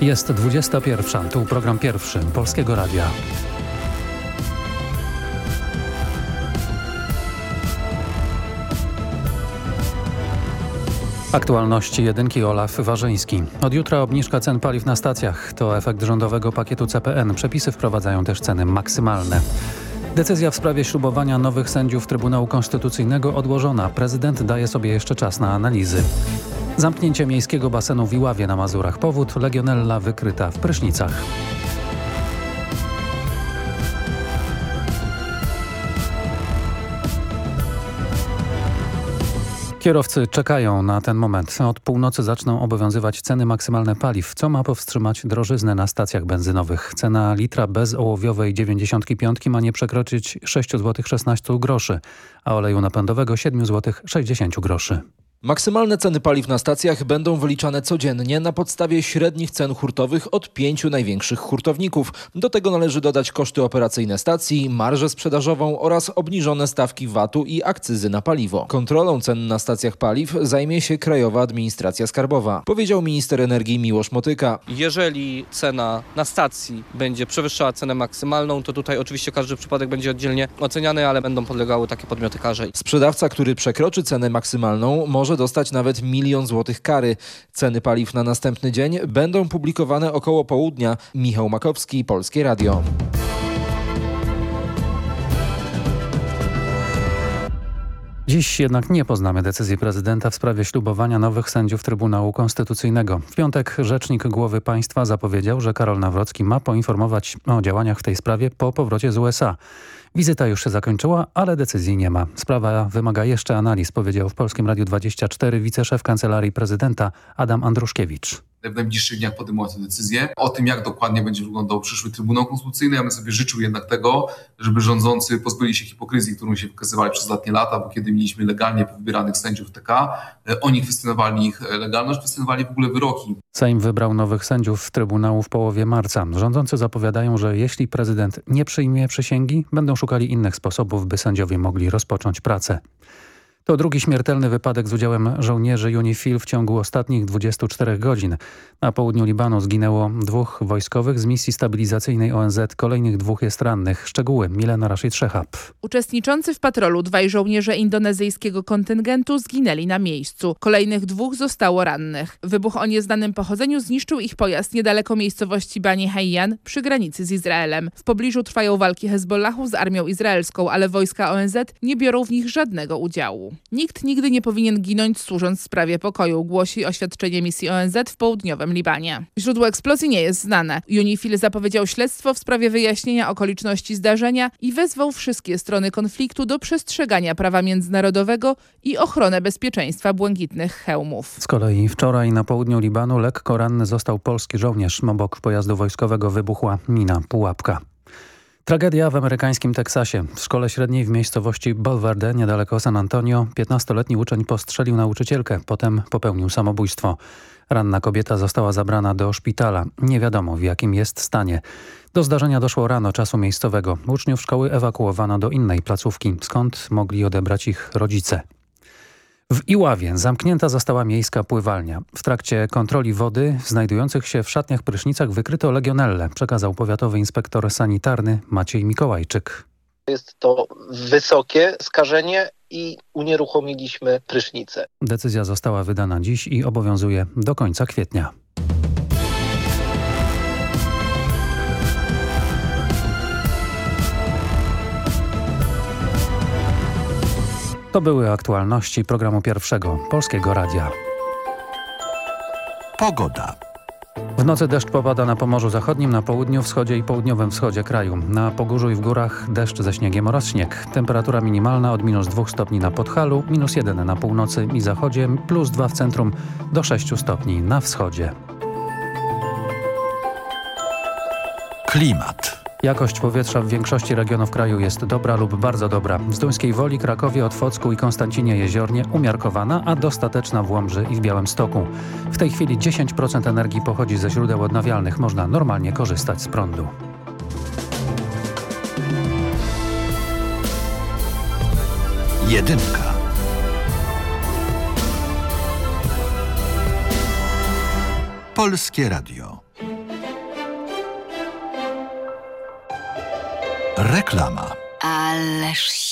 Jest 21. Tu program pierwszy Polskiego Radia. Aktualności jedynki Olaf Warzyński. Od jutra obniżka cen paliw na stacjach. To efekt rządowego pakietu CPN. Przepisy wprowadzają też ceny maksymalne. Decyzja w sprawie ślubowania nowych sędziów Trybunału Konstytucyjnego odłożona. Prezydent daje sobie jeszcze czas na analizy. Zamknięcie miejskiego basenu w Iławie na Mazurach. Powód legionella wykryta w prysznicach. Kierowcy czekają na ten moment. Od północy zaczną obowiązywać ceny maksymalne paliw, co ma powstrzymać drożyznę na stacjach benzynowych. Cena litra bezołowiowej 95 ma nie przekroczyć 6 zł 16 groszy, a oleju napędowego 7 zł 60 groszy. Maksymalne ceny paliw na stacjach będą wyliczane codziennie na podstawie średnich cen hurtowych od pięciu największych hurtowników. Do tego należy dodać koszty operacyjne stacji, marżę sprzedażową oraz obniżone stawki VAT-u i akcyzy na paliwo. Kontrolą cen na stacjach paliw zajmie się Krajowa Administracja Skarbowa, powiedział minister energii Miłosz Motyka. Jeżeli cena na stacji będzie przewyższała cenę maksymalną, to tutaj oczywiście każdy przypadek będzie oddzielnie oceniany, ale będą podlegały takie podmioty karze. Sprzedawca, który przekroczy cenę maksymalną może może dostać nawet milion złotych kary. Ceny paliw na następny dzień będą publikowane około południa. Michał Makowski, Polskie Radio. Dziś jednak nie poznamy decyzji prezydenta w sprawie ślubowania nowych sędziów Trybunału Konstytucyjnego. W piątek rzecznik głowy państwa zapowiedział, że Karol Nawrocki ma poinformować o działaniach w tej sprawie po powrocie z USA. Wizyta już się zakończyła, ale decyzji nie ma. Sprawa wymaga jeszcze analiz, powiedział w Polskim Radiu 24 wiceszef Kancelarii Prezydenta Adam Andruszkiewicz w najbliższych dniach podejmować tę decyzję. O tym, jak dokładnie będzie wyglądał przyszły Trybunał Konstytucyjny, ja bym sobie życzył jednak tego, żeby rządzący pozbyli się hipokryzji, którą się wykazywali przez ostatnie lata, bo kiedy mieliśmy legalnie wybieranych sędziów TK, e, oni kwestionowali ich e, legalność, kwestionowali w ogóle wyroki. Sejm wybrał nowych sędziów Trybunału w połowie marca. Rządzący zapowiadają, że jeśli prezydent nie przyjmie przysięgi, będą szukali innych sposobów, by sędziowie mogli rozpocząć pracę. To drugi śmiertelny wypadek z udziałem żołnierzy UNIFIL w ciągu ostatnich 24 godzin. Na południu Libanu zginęło dwóch wojskowych z misji stabilizacyjnej ONZ. Kolejnych dwóch jest rannych. Szczegóły Milena Rashid Szechab. Uczestniczący w patrolu dwaj żołnierze indonezyjskiego kontyngentu zginęli na miejscu. Kolejnych dwóch zostało rannych. Wybuch o nieznanym pochodzeniu zniszczył ich pojazd niedaleko miejscowości Bani Hayyan przy granicy z Izraelem. W pobliżu trwają walki Hezbollahu z armią izraelską, ale wojska ONZ nie biorą w nich żadnego udziału. Nikt nigdy nie powinien ginąć służąc sprawie pokoju, głosi oświadczenie misji ONZ w południowym Libanie. Źródło eksplozji nie jest znane. UNIFIL zapowiedział śledztwo w sprawie wyjaśnienia okoliczności zdarzenia i wezwał wszystkie strony konfliktu do przestrzegania prawa międzynarodowego i ochronę bezpieczeństwa błękitnych hełmów. Z kolei wczoraj na południu Libanu lekko ranny został polski żołnierz. Obok pojazdu wojskowego wybuchła mina Pułapka. Tragedia w amerykańskim Teksasie. W szkole średniej w miejscowości Bolverde, niedaleko San Antonio, 15-letni uczeń postrzelił nauczycielkę, potem popełnił samobójstwo. Ranna kobieta została zabrana do szpitala. Nie wiadomo w jakim jest stanie. Do zdarzenia doszło rano czasu miejscowego. Uczniów szkoły ewakuowano do innej placówki, skąd mogli odebrać ich rodzice. W Iławie zamknięta została miejska pływalnia. W trakcie kontroli wody znajdujących się w szatniach prysznicach wykryto legionellę, przekazał powiatowy inspektor sanitarny Maciej Mikołajczyk. Jest to wysokie skażenie i unieruchomiliśmy prysznicę. Decyzja została wydana dziś i obowiązuje do końca kwietnia. To były aktualności programu pierwszego Polskiego Radia. Pogoda. W nocy deszcz popada na Pomorzu Zachodnim, na południu, wschodzie i południowym wschodzie kraju. Na Pogórzu i w górach deszcz ze śniegiem oraz śnieg. Temperatura minimalna od minus 2 stopni na Podhalu, minus 1 na północy i zachodzie, plus 2 w centrum do 6 stopni na wschodzie. Klimat. Jakość powietrza w większości regionów kraju jest dobra lub bardzo dobra. W Zduńskiej Woli, Krakowie, Otwocku i Konstancinie Jeziornie umiarkowana, a dostateczna w Łomży i w Białymstoku. W tej chwili 10% energii pochodzi ze źródeł odnawialnych. Można normalnie korzystać z prądu. Jedynka. Polskie Radio. Reklama. Ależ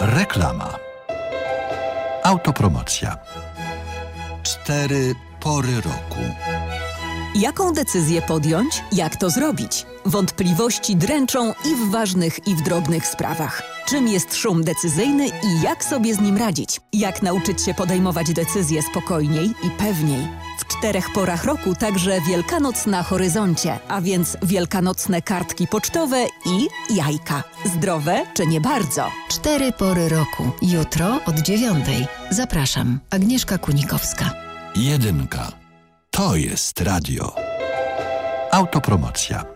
Reklama. Autopromocja. Cztery pory roku. Jaką decyzję podjąć? Jak to zrobić? Wątpliwości dręczą i w ważnych, i w drobnych sprawach. Czym jest szum decyzyjny i jak sobie z nim radzić? Jak nauczyć się podejmować decyzje spokojniej i pewniej? W czterech porach roku także Wielkanoc na horyzoncie, a więc wielkanocne kartki pocztowe i jajka. Zdrowe czy nie bardzo? Cztery pory roku. Jutro od dziewiątej. Zapraszam. Agnieszka Kunikowska. Jedynka. To jest radio. Autopromocja.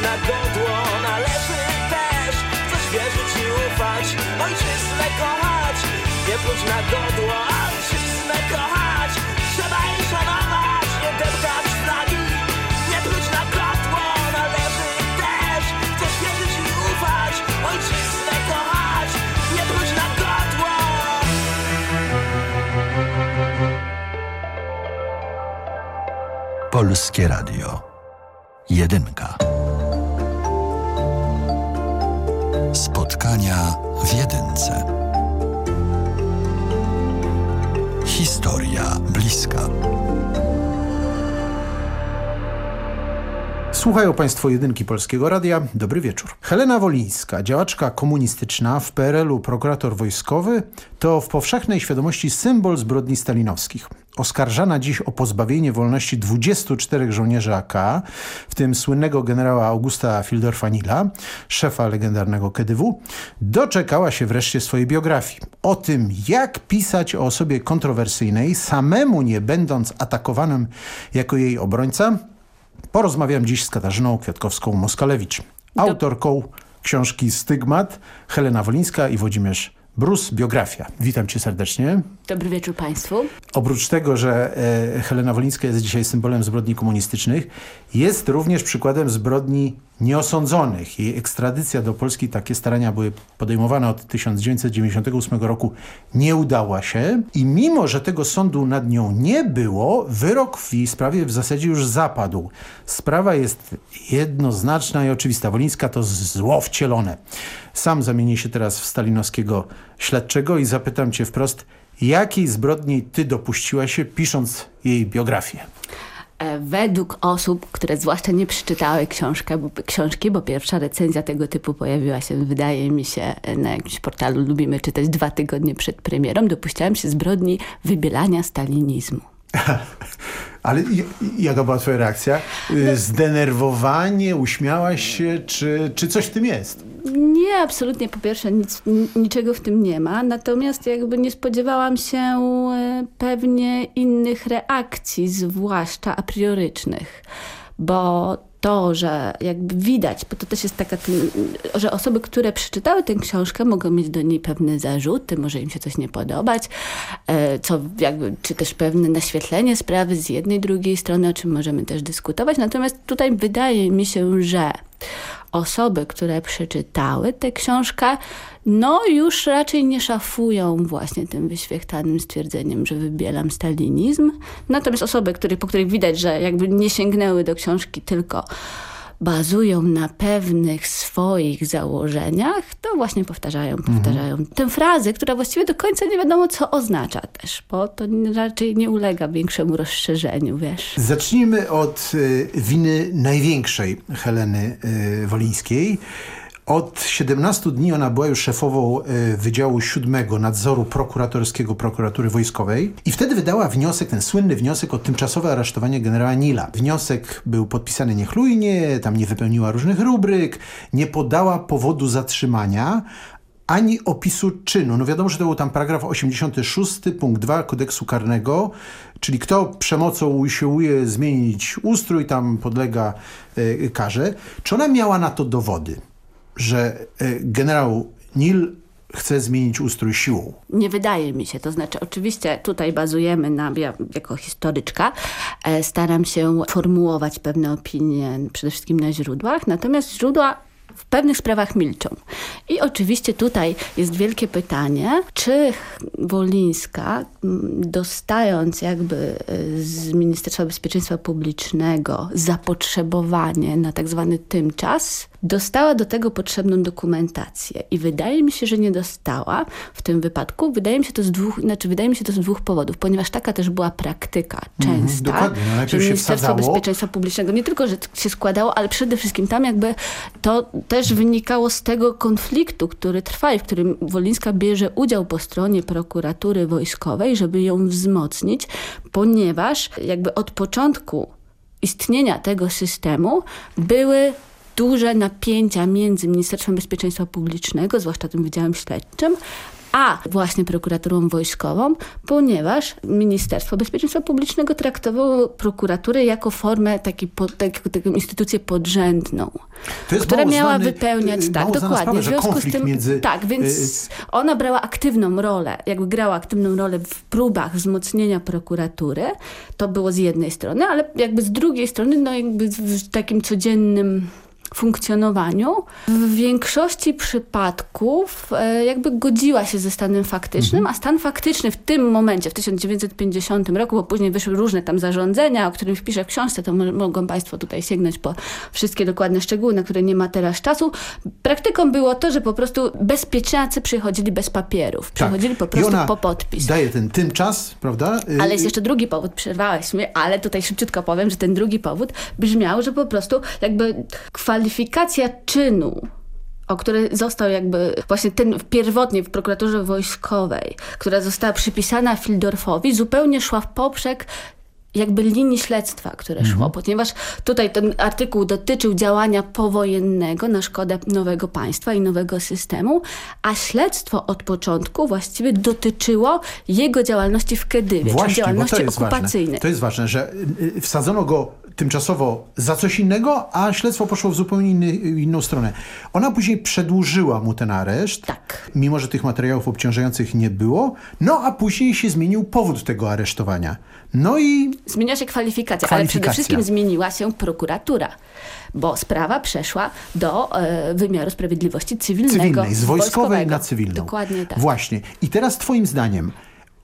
Na godło, należy też coś wierzyć i ufać. Ojczyznę kochać, nie pluć na godło, ojczyznę kochać, trzeba i szanować, nie flagi, nie pluć na godło, należy też coś wierzyć i ufać. Ojczyznę kochać, nie pluć na godło. Polskie Radio. Jedynka. Słuchają Państwo jedynki Polskiego Radia. Dobry wieczór. Helena Wolińska, działaczka komunistyczna, w PRL-u prokurator wojskowy, to w powszechnej świadomości symbol zbrodni stalinowskich. Oskarżana dziś o pozbawienie wolności 24 żołnierzy AK, w tym słynnego generała Augusta Fildorfa-Nila, szefa legendarnego KDW, doczekała się wreszcie swojej biografii. O tym, jak pisać o osobie kontrowersyjnej, samemu nie będąc atakowanym jako jej obrońca, Porozmawiam dziś z Katarzyną Kwiatkowską-Moskalewicz, autorką książki Stygmat, Helena Wolińska i Włodzimierz Brus, biografia. Witam cię serdecznie. Dobry wieczór Państwu. Oprócz tego, że e, Helena Wolińska jest dzisiaj symbolem zbrodni komunistycznych, jest również przykładem zbrodni nieosądzonych. Jej ekstradycja do Polski, takie starania były podejmowane od 1998 roku, nie udała się i mimo, że tego sądu nad nią nie było, wyrok w jej sprawie w zasadzie już zapadł. Sprawa jest jednoznaczna i oczywista. Wolińska to zło wcielone. Sam zamienię się teraz w stalinowskiego śledczego i zapytam cię wprost, jakiej zbrodni ty dopuściła się pisząc jej biografię? E, według osób, które zwłaszcza nie przeczytały książkę, bo, książki, bo pierwsza recenzja tego typu pojawiła się, wydaje mi się, na jakimś portalu Lubimy Czytać dwa tygodnie przed premierą, dopuściłam się zbrodni wybielania stalinizmu. Ale jaka była twoja reakcja? Y, zdenerwowanie, uśmiałaś się, czy, czy coś w tym jest? Nie, absolutnie. Po pierwsze, nic, niczego w tym nie ma. Natomiast jakby nie spodziewałam się e, pewnie innych reakcji, zwłaszcza a priorycznych. Bo to, że jakby widać, bo to też jest taka, że osoby, które przeczytały tę książkę mogą mieć do niej pewne zarzuty, może im się coś nie podobać, e, co jakby, czy też pewne naświetlenie sprawy z jednej, drugiej strony, o czym możemy też dyskutować. Natomiast tutaj wydaje mi się, że osoby, które przeczytały tę książkę, no już raczej nie szafują właśnie tym wyświechtanym stwierdzeniem, że wybielam stalinizm. Natomiast osoby, które, po których widać, że jakby nie sięgnęły do książki tylko bazują na pewnych swoich założeniach, to właśnie powtarzają, mhm. powtarzają mhm. tę frazę, która właściwie do końca nie wiadomo, co oznacza też, bo to raczej nie ulega większemu rozszerzeniu, wiesz. Zacznijmy od y, winy największej Heleny y, Wolińskiej. Od 17 dni ona była już szefową e, Wydziału Siódmego Nadzoru Prokuratorskiego Prokuratury Wojskowej i wtedy wydała wniosek, ten słynny wniosek o tymczasowe aresztowanie generała Nila. Wniosek był podpisany niechlujnie, tam nie wypełniła różnych rubryk, nie podała powodu zatrzymania, ani opisu czynu. No wiadomo, że to był tam paragraf 86 punkt 2 kodeksu karnego, czyli kto przemocą usiłuje zmienić ustrój, tam podlega y, karze. Czy ona miała na to dowody? Że e, generał Nil chce zmienić ustrój siłą. Nie wydaje mi się. To znaczy, oczywiście tutaj bazujemy na, ja jako historyczka, e, staram się formułować pewne opinie przede wszystkim na źródłach, natomiast źródła w pewnych sprawach milczą. I oczywiście tutaj jest wielkie pytanie, czy Wolińska, dostając jakby e, z Ministerstwa Bezpieczeństwa Publicznego zapotrzebowanie na tak zwany tymczas, dostała do tego potrzebną dokumentację. I wydaje mi się, że nie dostała w tym wypadku. Wydaje mi się to z dwóch, znaczy wydaje mi się to z dwóch powodów, ponieważ taka też była praktyka mhm, częsta, mm, no, że Ministerstwo Bezpieczeństwa Publicznego nie tylko, że się składało, ale przede wszystkim tam jakby to też wynikało z tego konfliktu, który trwa i w którym Wolińska bierze udział po stronie prokuratury wojskowej, żeby ją wzmocnić, ponieważ jakby od początku istnienia tego systemu były duże napięcia między Ministerstwem Bezpieczeństwa Publicznego, zwłaszcza tym Wydziałem Śledczym, a właśnie prokuraturą wojskową, ponieważ Ministerstwo Bezpieczeństwa Publicznego traktowało prokuraturę jako formę, taki, po, tak, taką instytucję podrzędną, która miała znany, wypełniać, tak, dokładnie. w związku z tym, między... tak, więc y, ona brała aktywną rolę, jakby grała aktywną rolę w próbach wzmocnienia prokuratury. To było z jednej strony, ale jakby z drugiej strony, no jakby w takim codziennym funkcjonowaniu, w większości przypadków e, jakby godziła się ze stanem faktycznym, mhm. a stan faktyczny w tym momencie, w 1950 roku, bo później wyszły różne tam zarządzenia, o których wpiszę w książce, to mogą Państwo tutaj sięgnąć po wszystkie dokładne szczegóły, na które nie ma teraz czasu. Praktyką było to, że po prostu bezpieczniacy przychodzili bez papierów. Tak. Przychodzili tak. po prostu po podpis. daje ten tym czas, prawda? Y, ale jest jeszcze drugi powód, przerwałeś mnie, ale tutaj szybciutko powiem, że ten drugi powód brzmiał, że po prostu jakby kwalifikacja kwalifikacja czynu, o który został jakby właśnie ten pierwotnie w prokuraturze wojskowej, która została przypisana Fildorfowi, zupełnie szła w poprzek jakby linii śledztwa, które mhm. szło, ponieważ tutaj ten artykuł dotyczył działania powojennego na szkodę nowego państwa i nowego systemu, a śledztwo od początku właściwie dotyczyło jego działalności w Kedywie, Właśnie, czyli działalności to okupacyjnej. Ważne. To jest ważne, że y, y, wsadzono go tymczasowo za coś innego, a śledztwo poszło w zupełnie inny, inną stronę. Ona później przedłużyła mu ten areszt, tak. mimo że tych materiałów obciążających nie było, no a później się zmienił powód tego aresztowania. No i... Zmieniła się kwalifikacja, kwalifikacja. ale przede wszystkim zmieniła się prokuratura, bo sprawa przeszła do e, wymiaru sprawiedliwości cywilnego. Cywilnej, z wojskowej wojskowego. na cywilną. Dokładnie tak. Właśnie. I teraz twoim zdaniem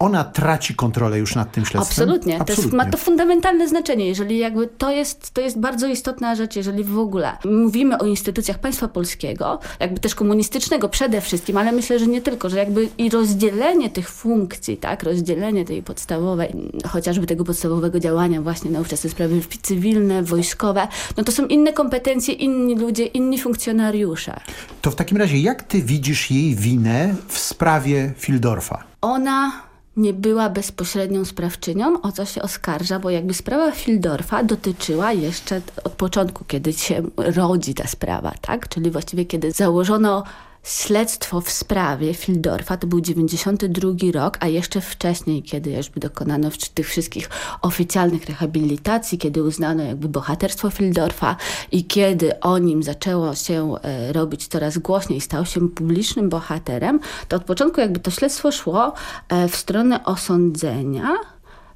ona traci kontrolę już nad tym śledztwem? Absolutnie. To jest, Absolutnie. ma to fundamentalne znaczenie. Jeżeli jakby to jest, to jest bardzo istotna rzecz, jeżeli w ogóle mówimy o instytucjach państwa polskiego, jakby też komunistycznego przede wszystkim, ale myślę, że nie tylko, że jakby i rozdzielenie tych funkcji, tak, rozdzielenie tej podstawowej, chociażby tego podstawowego działania właśnie na ówczesne sprawy cywilne, wojskowe, no to są inne kompetencje, inni ludzie, inni funkcjonariusze. To w takim razie jak ty widzisz jej winę w sprawie Fildorfa? Ona nie była bezpośrednią sprawczynią, o co się oskarża, bo jakby sprawa Fildorfa dotyczyła jeszcze od początku, kiedy się rodzi ta sprawa, tak? Czyli właściwie kiedy założono śledztwo w sprawie Fildorfa, to był 92 rok, a jeszcze wcześniej, kiedy już by dokonano tych wszystkich oficjalnych rehabilitacji, kiedy uznano jakby bohaterstwo Fildorfa i kiedy o nim zaczęło się e, robić coraz głośniej, stał się publicznym bohaterem, to od początku jakby to śledztwo szło e, w stronę osądzenia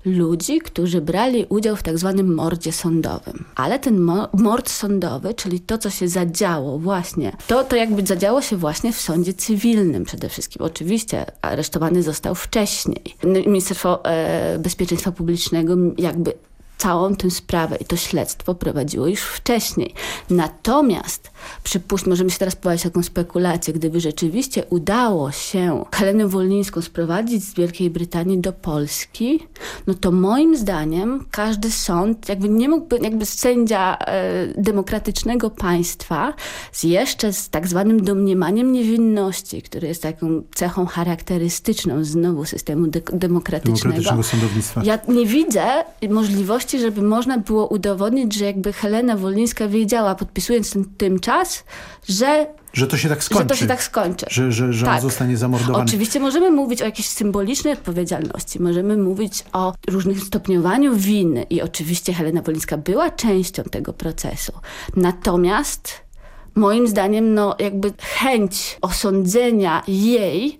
ludzi, którzy brali udział w tak zwanym mordzie sądowym. Ale ten mo mord sądowy, czyli to, co się zadziało właśnie, to, to jakby zadziało się właśnie w sądzie cywilnym przede wszystkim. Oczywiście aresztowany został wcześniej. Ministerstwo e, Bezpieczeństwa Publicznego jakby całą tę sprawę i to śledztwo prowadziło już wcześniej. Natomiast, przypuśćmy, możemy się teraz pobawić taką spekulację, gdyby rzeczywiście udało się Helenę Wolnińską sprowadzić z Wielkiej Brytanii do Polski, no to moim zdaniem każdy sąd jakby nie mógłby, jakby sędzia e, demokratycznego państwa z jeszcze z tak zwanym domniemaniem niewinności, który jest taką cechą charakterystyczną znowu systemu de demokratycznego. Demokratycznego sądownictwa. Ja nie widzę możliwości, żeby można było udowodnić, że jakby Helena Wolnińska wiedziała, podpisując ten tymczas, że że to się tak skończy. Że to się tak skończy. Że, że, że tak. on zostanie zamordowany. Oczywiście możemy mówić o jakiejś symbolicznej odpowiedzialności. Możemy mówić o różnym stopniowaniu winy. I oczywiście Helena Wolińska była częścią tego procesu. Natomiast moim zdaniem no jakby chęć osądzenia jej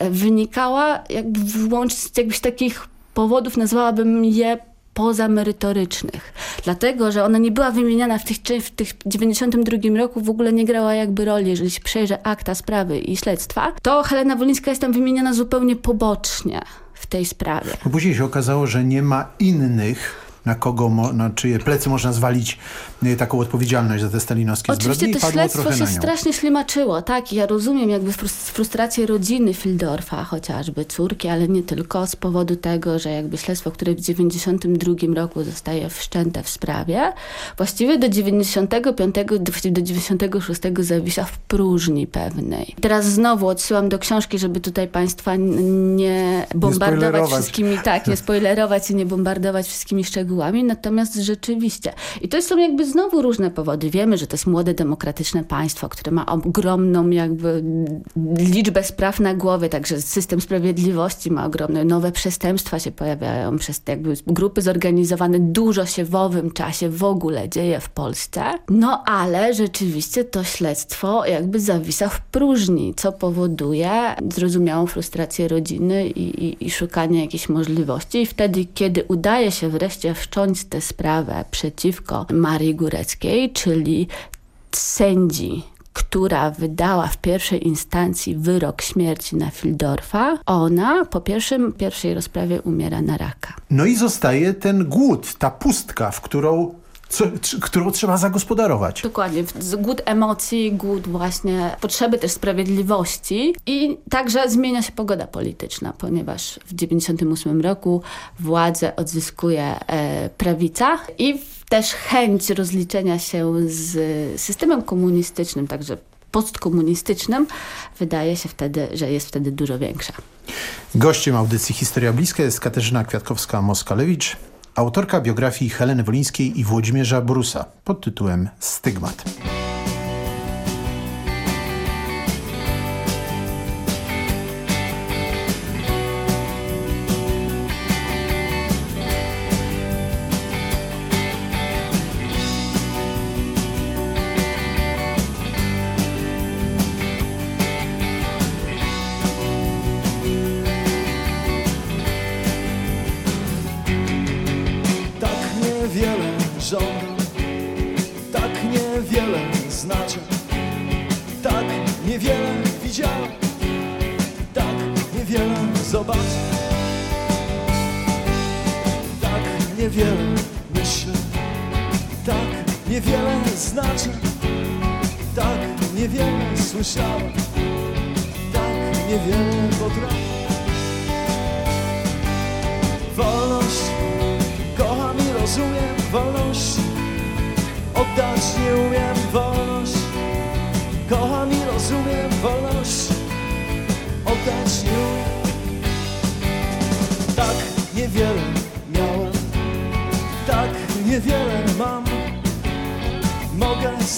wynikała jakby wyłącznie z jakichś takich powodów, nazwałabym je pozamerytorycznych. Dlatego, że ona nie była wymieniana w tych, w tych 92 roku, w ogóle nie grała jakby roli, jeżeli się przejrzy akta sprawy i śledztwa, to Helena Wolińska jest tam wymieniana zupełnie pobocznie w tej sprawie. Bo później się okazało, że nie ma innych na kogo, na czyje plecy można zwalić y, taką odpowiedzialność za te stalinowskie Oczywiście zbrodnie to i padło śledztwo się strasznie ślimaczyło, tak? Ja rozumiem jakby frustrację rodziny Fildorfa, chociażby córki, ale nie tylko, z powodu tego, że jakby śledztwo, które w 92 roku zostaje wszczęte w sprawie, właściwie do 95, właściwie do 96 zawisa w próżni pewnej. Teraz znowu odsyłam do książki, żeby tutaj Państwa nie bombardować nie wszystkimi, tak, nie spoilerować i nie bombardować wszystkimi szczegółami, natomiast rzeczywiście. I to są jakby znowu różne powody. Wiemy, że to jest młode, demokratyczne państwo, które ma ogromną jakby liczbę spraw na głowie, także system sprawiedliwości ma ogromne, nowe przestępstwa się pojawiają przez jakby grupy zorganizowane, dużo się w owym czasie w ogóle dzieje w Polsce. No ale rzeczywiście to śledztwo jakby zawisa w próżni, co powoduje zrozumiałą frustrację rodziny i, i, i szukanie jakichś możliwości. I wtedy, kiedy udaje się wreszcie wszcząć tę sprawę przeciwko Marii Góreckiej, czyli sędzi która wydała w pierwszej instancji wyrok śmierci na Fildorfa, ona po pierwszym, pierwszej rozprawie umiera na raka. No i zostaje ten głód, ta pustka, w którą co, którą trzeba zagospodarować. Dokładnie. Głód emocji, głód właśnie potrzeby też sprawiedliwości i także zmienia się pogoda polityczna, ponieważ w 98 roku władzę odzyskuje e, prawica i też chęć rozliczenia się z systemem komunistycznym, także postkomunistycznym, wydaje się wtedy, że jest wtedy dużo większa. Gościem audycji Historia Bliska jest Katarzyna Kwiatkowska-Moskalewicz, autorka biografii Heleny Wolińskiej i Włodzimierza Brusa pod tytułem Stygmat.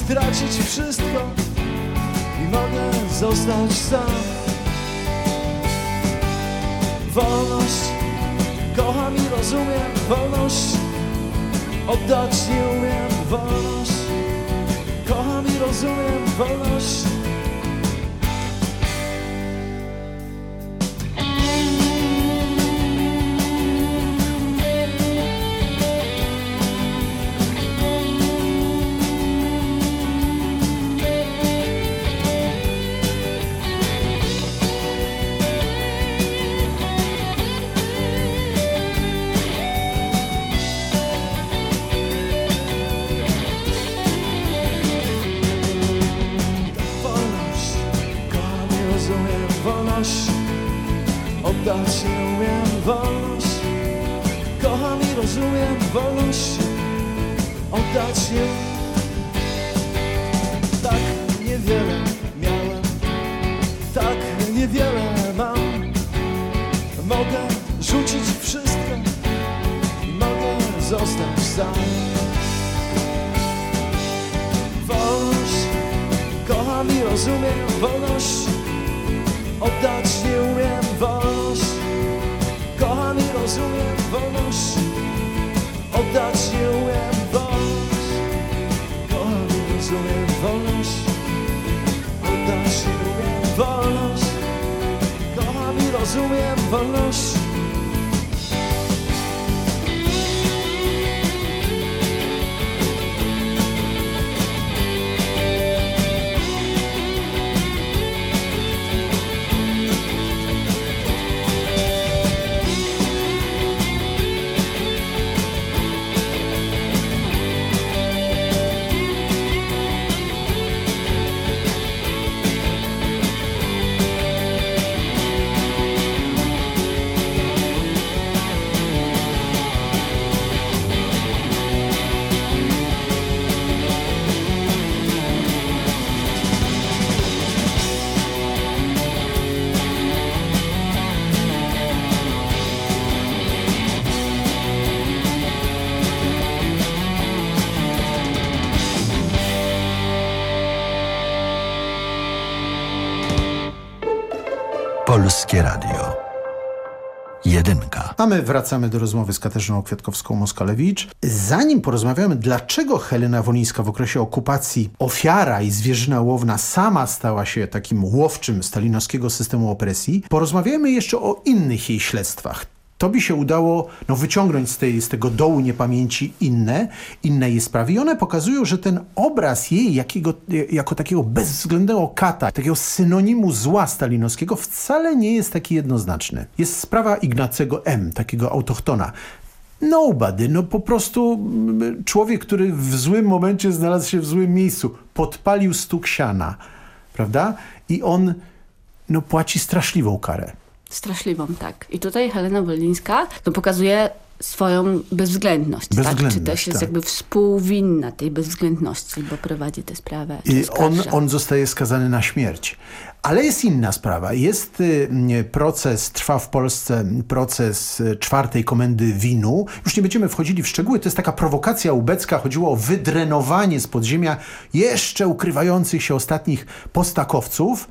Stracić wszystko I mogę zostać sam. Wolność Kocham i rozumiem wolność Oddać nie umiem. Wolność Kocham i rozumiem wolność A my wracamy do rozmowy z Katarzyną Kwiatkowską-Moskalewicz. Zanim porozmawiamy, dlaczego Helena Wolińska w okresie okupacji ofiara i zwierzyna łowna sama stała się takim łowczym stalinowskiego systemu opresji, porozmawiamy jeszcze o innych jej śledztwach. To by się udało no, wyciągnąć z, tej, z tego dołu niepamięci inne, inne jej sprawy. I one pokazują, że ten obraz jej jakiego, jako takiego bezwzględnego kata, takiego synonimu zła stalinowskiego wcale nie jest taki jednoznaczny. Jest sprawa Ignacego M., takiego autochtona. Nobody, no po prostu mm, człowiek, który w złym momencie znalazł się w złym miejscu, podpalił stuk siana, prawda? I on no, płaci straszliwą karę. Straszliwą, tak. I tutaj Helena Wolińska no, pokazuje swoją bezwzględność, tak? Czy Bezwzględność, też jest tak. jakby współwinna tej bezwzględności, bo prowadzi tę sprawę. I on, on zostaje skazany na śmierć. Ale jest inna sprawa. Jest y, proces, trwa w Polsce proces y, czwartej komendy winu. Już nie będziemy wchodzili w szczegóły. To jest taka prowokacja ubecka. Chodziło o wydrenowanie z podziemia jeszcze ukrywających się ostatnich postakowców.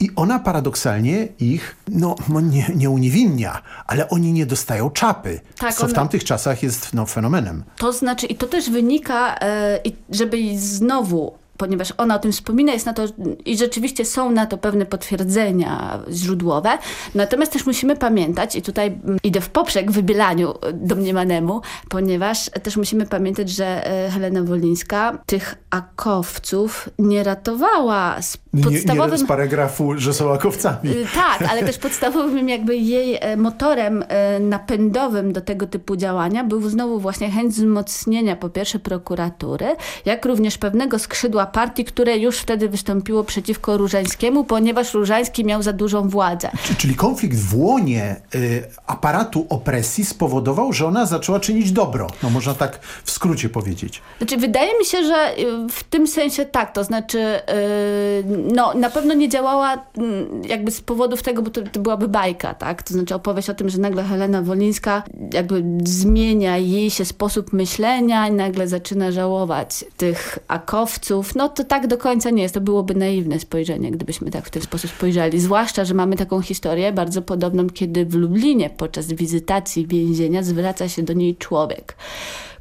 I ona paradoksalnie ich no, no nie, nie uniewinnia, ale oni nie dostają czapy, Tak, co w tamtych czasach jest no, fenomenem. To znaczy, i to też wynika, e, żeby znowu ponieważ ona o tym wspomina, jest na to i rzeczywiście są na to pewne potwierdzenia źródłowe. Natomiast też musimy pamiętać, i tutaj mm, idę w poprzek wybielaniu domniemanemu, ponieważ też musimy pamiętać, że e, Helena Wolińska tych akowców nie ratowała z podstawowym... Nie, nie z paragrafu, że są akowcami. Y, Tak, ale też podstawowym jakby jej e, motorem e, napędowym do tego typu działania był znowu właśnie chęć wzmocnienia po pierwsze prokuratury, jak również pewnego skrzydła partii, które już wtedy wystąpiło przeciwko Różańskiemu, ponieważ Różański miał za dużą władzę. Czyli konflikt w łonie y, aparatu opresji spowodował, że ona zaczęła czynić dobro. No można tak w skrócie powiedzieć. Znaczy, wydaje mi się, że y, w tym sensie tak, to znaczy y, no, na pewno nie działała mm, jakby z powodów tego, bo to, to byłaby bajka, tak? To znaczy opowieść o tym, że nagle Helena Wolińska jakby zmienia jej się sposób myślenia i nagle zaczyna żałować tych akowców. No to tak do końca nie jest. To byłoby naiwne spojrzenie, gdybyśmy tak w ten sposób spojrzeli. Zwłaszcza, że mamy taką historię bardzo podobną, kiedy w Lublinie podczas wizytacji więzienia zwraca się do niej człowiek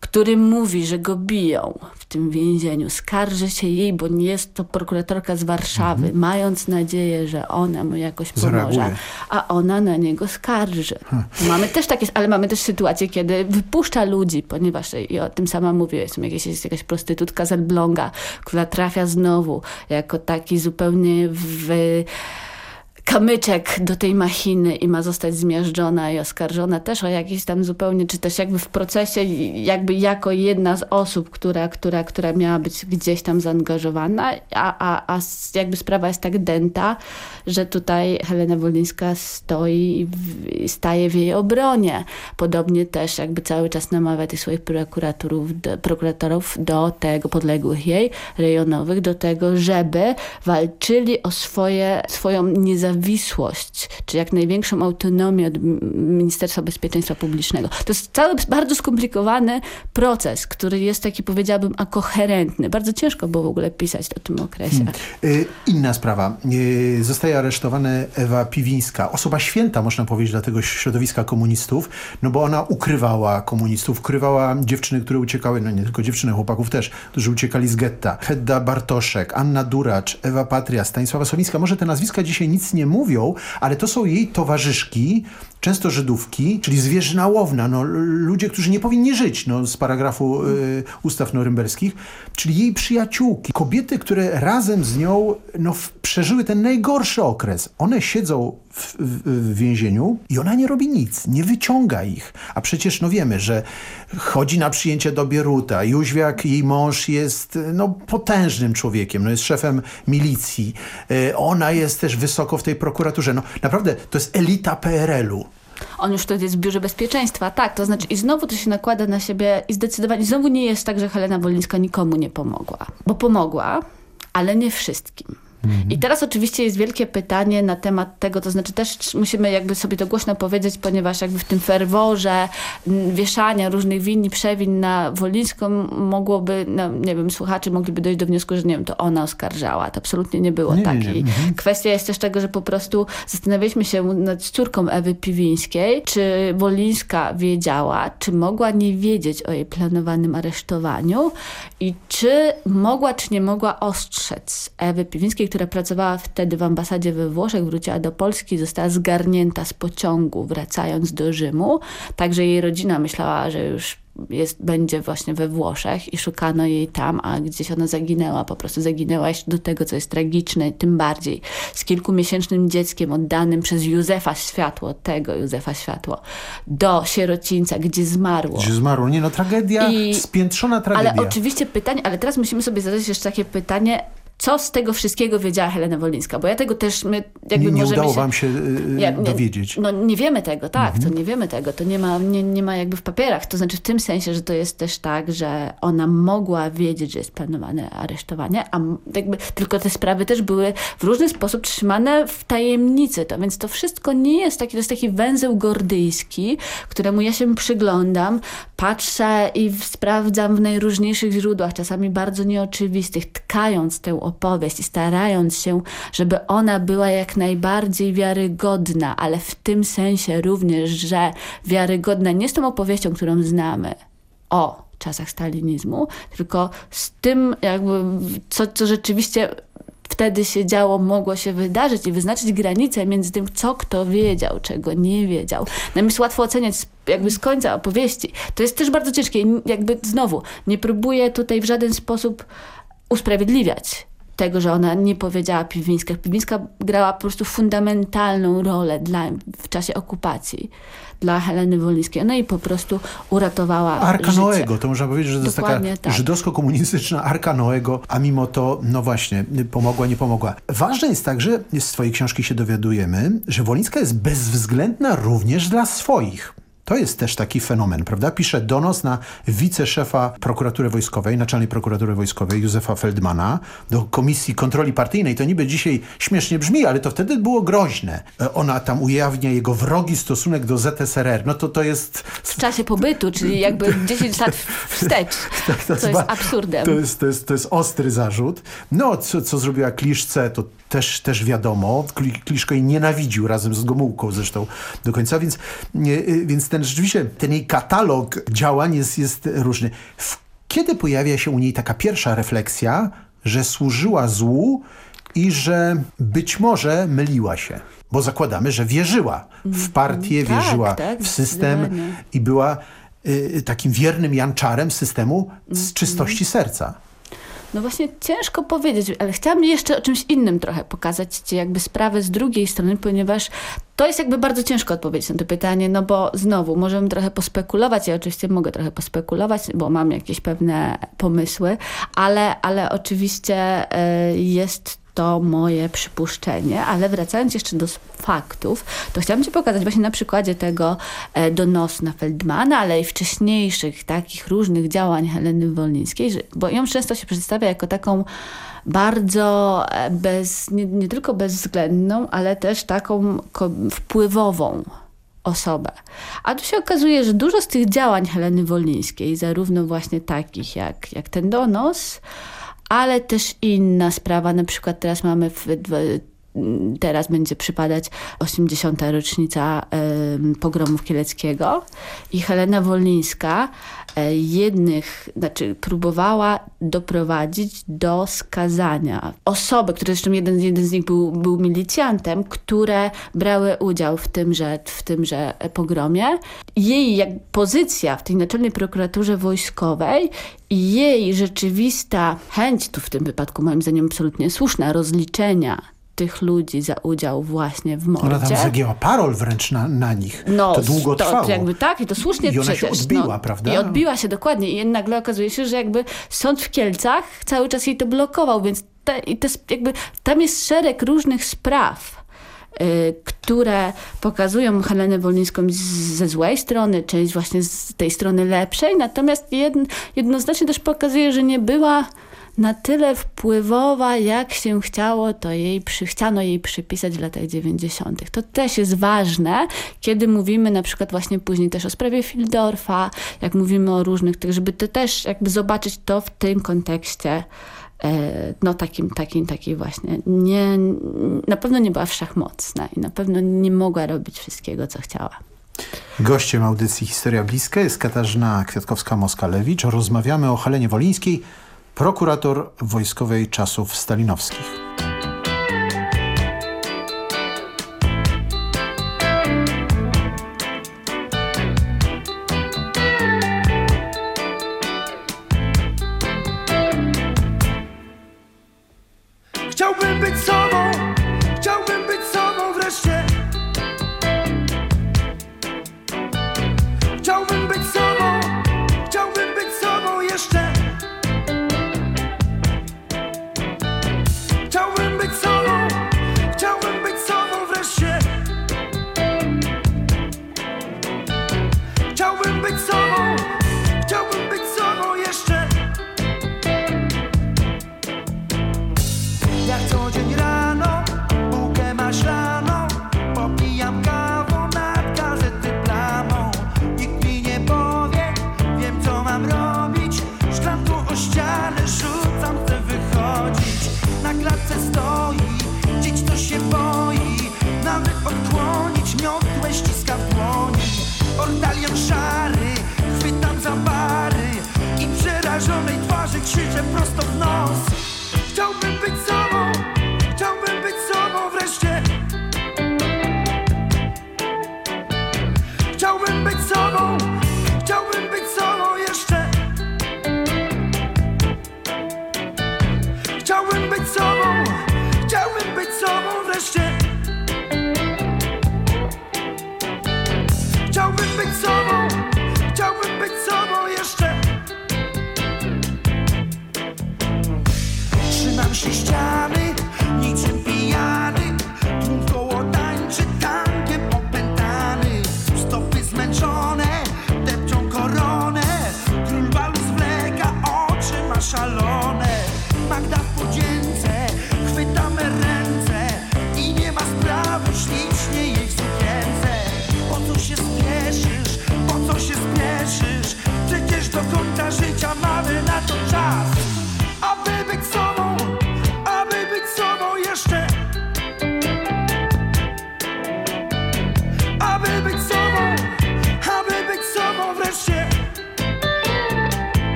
który mówi, że go biją w tym więzieniu. Skarży się jej, bo nie jest to prokuratorka z Warszawy, Mhm. mając nadzieję, że ona mu jakoś pomoże, Zareaguje. a ona na niego skarży. Mamy też takie, ale mamy też sytuację, kiedy wypuszcza ludzi, ponieważ i o tym sama mówię, są jakieś, jest jakaś prostytutka z Elbląga, która trafia znowu jako taki zupełnie w kamyczek do tej machiny i ma zostać zmiażdżona i oskarżona też o jakieś tam zupełnie, czy też jakby w procesie, jakby jako jedna z osób, która, która, która miała być gdzieś tam zaangażowana, a, a, a jakby sprawa jest tak dęta, że tutaj Helena Wolińska stoi w, staje w jej obronie. Podobnie też jakby cały czas namawia tych swoich prokuratorów do, prokuratorów do tego, podległych jej, rejonowych, do tego, żeby walczyli o swoje, swoją niezawisłość, czy jak największą autonomię od Ministerstwa Bezpieczeństwa Publicznego. To jest cały bardzo skomplikowany proces, który jest taki, powiedziałabym, akoherentny. Bardzo ciężko było w ogóle pisać o tym okresie. Y, Inna sprawa. Y, Zostaje aresztowana Ewa Piwińska. Osoba święta, można powiedzieć, dla tego środowiska komunistów, no bo ona ukrywała komunistów, ukrywała dziewczyny, które uciekały, no nie tylko dziewczyny, chłopaków też, którzy uciekali z getta. Hedda Bartoszek, Anna Duracz, Ewa Patria, Stanisława Sowińska. Może te nazwiska dzisiaj nic nie mówią, ale to są jej towarzyszki, często Żydówki, czyli zwierzyna łowna, no, ludzie, którzy nie powinni żyć, no, z paragrafu y, ustaw norymberskich, czyli jej przyjaciółki, kobiety, które razem z nią no, przeżyły ten najgorszy okres. One siedzą w, w, w więzieniu i ona nie robi nic, nie wyciąga ich. A przecież no wiemy, że chodzi na przyjęcie do Bieruta. Jóźwiak, jej mąż jest no, potężnym człowiekiem, no, jest szefem milicji. Y, Ona jest też wysoko w tej prokuraturze. No, naprawdę, to jest elita PRL-u. On już wtedy jest w biurze bezpieczeństwa, tak, to znaczy i znowu to się nakłada na siebie i zdecydowanie znowu nie jest tak, że Helena Wolińska nikomu nie pomogła, bo pomogła, ale nie wszystkim. I teraz oczywiście jest wielkie pytanie na temat tego, to znaczy też musimy jakby sobie to głośno powiedzieć, ponieważ jakby w tym ferworze wieszania różnych win i przewin na Wolińską mogłoby, no, nie wiem, słuchacze mogliby dojść do wniosku, że nie wiem, to ona oskarżała. To absolutnie nie było Nie, tak. I Mhm. Kwestia jest też tego, że po prostu zastanawialiśmy się nad córką Ewy Piwińskiej, czy Wolińska wiedziała, czy mogła nie wiedzieć o jej planowanym aresztowaniu i czy mogła, czy nie mogła ostrzec Ewy Piwińskiej, która pracowała wtedy w ambasadzie we Włoszech, wróciła do Polski, została zgarnięta z pociągu wracając do Rzymu. Także jej rodzina myślała, że już jest, będzie właśnie we Włoszech i szukano jej tam, a gdzieś ona zaginęła, po prostu zaginęła jeszcze do tego, co jest tragiczne, tym bardziej z kilkumiesięcznym dzieckiem oddanym przez Józefa Światło, tego Józefa Światło, do sierocińca, gdzie zmarło. Gdzie zmarło. Nie no, tragedia, I- spiętrzona tragedia. Ale oczywiście pytanie, ale teraz musimy sobie zadać jeszcze takie pytanie, co z tego wszystkiego wiedziała Helena Wolińska? Bo ja tego też, my jakby nie, nie udało się... wam się y, Ja- nie- dowiedzieć. No nie wiemy tego, tak, Mhm. to nie wiemy tego, to nie ma, nie, nie ma jakby w papierach, to znaczy w tym sensie, że to jest też tak, że ona mogła wiedzieć, że jest planowane aresztowanie, a jakby tylko te sprawy też były w różny sposób trzymane w tajemnicy, to więc to wszystko nie jest taki, to jest taki węzeł gordyjski, któremu ja się przyglądam, patrzę i sprawdzam w najróżniejszych źródłach, czasami bardzo nieoczywistych, tkając tę opowieść i starając się, żeby ona była jak najbardziej wiarygodna, ale w tym sensie również, że wiarygodna nie z tą opowieścią, którą znamy, o czasach stalinizmu, tylko z tym jakby, co, co rzeczywiście wtedy się działo, mogło się wydarzyć i wyznaczyć granice między tym, co kto wiedział, czego nie wiedział. Nam jest łatwo oceniać jakby z końca opowieści. To jest też bardzo ciężkie. Jakby znowu, nie próbuję tutaj w żaden sposób usprawiedliwiać tego, że ona nie powiedziała Piwińska. Piwińska grała po prostu fundamentalną rolę dla, w czasie okupacji dla Heleny Wolińskiej. Ona jej po prostu uratowała Arka życie. Noego, to można powiedzieć, że to jest Dokładnie taka tak. żydowsko-komunistyczna Arka Noego, a mimo to, no właśnie, pomogła, nie pomogła. Ważne jest także, z twojej książki się dowiadujemy, że Wolińska jest bezwzględna również dla swoich. To jest też taki fenomen, prawda? Pisze donos na wiceszefa prokuratury wojskowej, naczelnej prokuratury wojskowej Józefa Feldmana do Komisji Kontroli Partyjnej. To niby dzisiaj śmiesznie brzmi, ale to wtedy było groźne. E, Ona tam ujawnia jego wrogi stosunek do ZSRR. No to to jest... W czasie pobytu, czyli jakby 10 lat wstecz, Tak, co jest absurdem. To jest, to, jest, to jest ostry zarzut. No, co, co zrobiła Kliszce, to też, też wiadomo. Kli- Kliszko jej nienawidził razem z Gomułką zresztą do końca, więc, y, więc ten rzeczywiście, ten jej katalog działań jest, jest różny. Kiedy pojawia się u niej taka pierwsza refleksja, że służyła złu i że być może myliła się? Bo zakładamy, że wierzyła w partię, Tak, wierzyła tak, w system zdecydowanie. i była y, takim wiernym janczarem systemu Mhm. z czystości serca. No właśnie ciężko powiedzieć, ale chciałam jeszcze o czymś innym trochę pokazać Ci jakby sprawę z drugiej strony, ponieważ to jest jakby bardzo ciężko odpowiedzieć na to pytanie, no bo znowu możemy trochę pospekulować, ja oczywiście mogę trochę pospekulować, bo mam jakieś pewne pomysły, ale, ale oczywiście y, jest to moje przypuszczenie, ale wracając jeszcze do faktów, to chciałam Ci pokazać właśnie na przykładzie tego e, donosu na Feldmana, ale i wcześniejszych takich różnych działań Heleny Wolnińskiej, że, bo ją często się przedstawia jako taką bardzo e, bez, nie, nie tylko bezwzględną, ale też taką wpływową osobę. A tu się okazuje, że dużo z tych działań Heleny Wolińskiej, zarówno właśnie takich jak, jak ten donos, ale też inna sprawa, na przykład teraz mamy w, Teraz będzie przypadać 80. rocznica em, pogromów Kieleckiego i Helena Wolińska e, jednych, znaczy próbowała doprowadzić do skazania osoby, które zresztą jeden, jeden z nich był, był milicjantem, które brały udział w tymże, w tymże pogromie. Jej jak pozycja w tej naczelnej prokuraturze wojskowej i jej rzeczywista chęć, tu w tym wypadku moim zdaniem absolutnie słuszna, rozliczenia tych ludzi za udział właśnie w mordzie. Ona tam zagięła parol wręcz na, na nich. No, to długo trwało. To jakby tak, i to słusznie I ona się przecież. odbiła, no, prawda? I odbiła się dokładnie. I nagle okazuje się, że jakby sąd w Kielcach cały czas jej to blokował, więc te, i sp- jakby, tam jest szereg różnych spraw. y, które pokazują Helenę Wolnińską z- ze złej strony, część właśnie z tej strony lepszej, natomiast jedn, jednoznacznie też pokazuje, że nie była na tyle wpływowa, jak się chciało, to jej przy, chciano jej przypisać w latach 90. To też jest ważne, kiedy mówimy na przykład właśnie później też o sprawie Fildorfa, jak mówimy o różnych tych, żeby to też jakby zobaczyć to w tym kontekście e, no takim, takim, takiej właśnie nie, na pewno nie była wszechmocna i na pewno nie mogła robić wszystkiego, co chciała. Gościem audycji Historia Bliska jest Katarzyna Kwiatkowska-Moskalewicz. Rozmawiamy o Helenie Wolińskiej, prokurator wojskowej czasów stalinowskich. Chciałbym być sobą,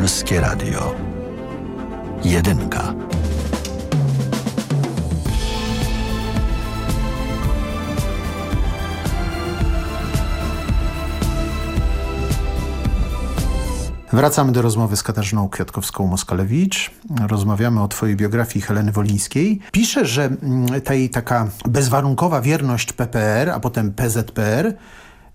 Polskie Radio. Jedynka. Wracamy do rozmowy z Katarzyną Kwiatkowską-Moskalewicz. Rozmawiamy o twojej biografii Heleny Wolińskiej. Pisze, że mm, ta jej taka bezwarunkowa wierność PPR, a potem PZPR